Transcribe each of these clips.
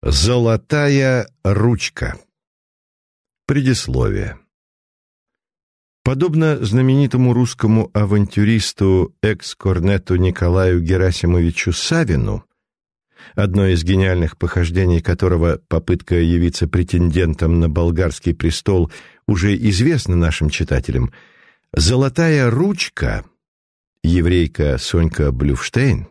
Золотая ручка. Предисловие. Подобно знаменитому русскому авантюристу экс-корнету Николаю Герасимовичу Савину, одно из гениальных похождений которого попытка явиться претендентом на болгарский престол уже известна нашим читателям, «Золотая ручка» еврейка Сонька Блюфштейн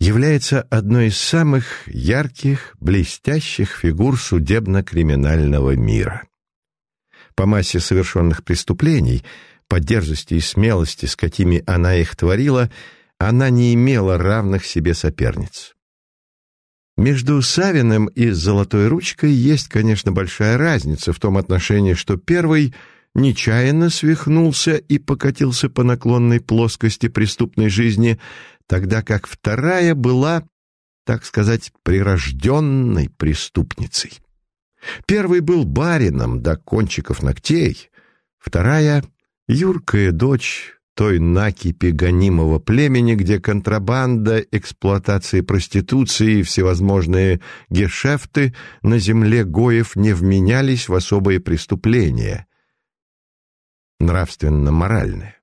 является одной из самых ярких, блестящих фигур судебно-криминального мира. По массе совершенных преступлений, по дерзости и смелости, с какими она их творила, она не имела равных себе соперниц. Между Савиным и «Золотой ручкой» есть, конечно, большая разница в том отношении, что первый нечаянно свихнулся и покатился по наклонной плоскости преступной жизни, тогда как вторая была, так сказать, прирожденной преступницей. Первый был барином до кончиков ногтей, вторая — юркая дочь той накипи гонимого племени, где контрабанда, эксплуатация проституции и всевозможные гешефты на земле Гоев не вменялись в особые преступления, нравственно-моральные.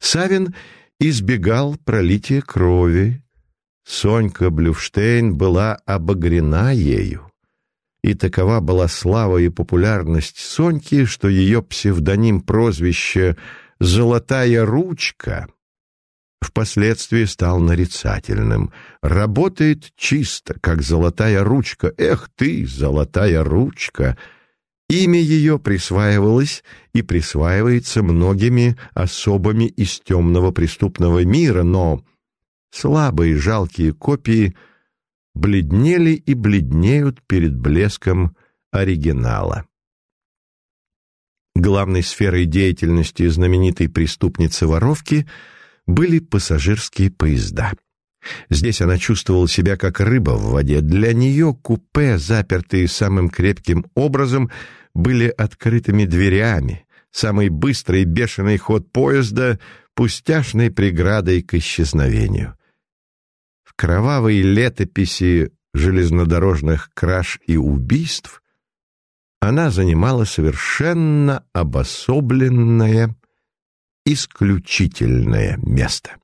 Савин избегал пролития крови. Сонька Блюфштейн была обогрена ею. И такова была слава и популярность Соньки, что ее псевдоним-прозвище «Золотая ручка» впоследствии стал нарицательным. Работает чисто, как золотая ручка. Эх ты, золотая ручка! Имя ее присваивалось и присваивается многими особами из темного преступного мира, но слабые жалкие копии бледнели и бледнеют перед блеском оригинала. Главной сферой деятельности знаменитой преступницы-воровки были пассажирские поезда. Здесь она чувствовала себя как рыба в воде. Для нее купе, запертые самым крепким образом, были открытыми дверями, самый быстрый бешеный ход поезда пустяшной преградой к исчезновению. В кровавой летописи железнодорожных краж и убийств она занимала совершенно обособленное, исключительное место.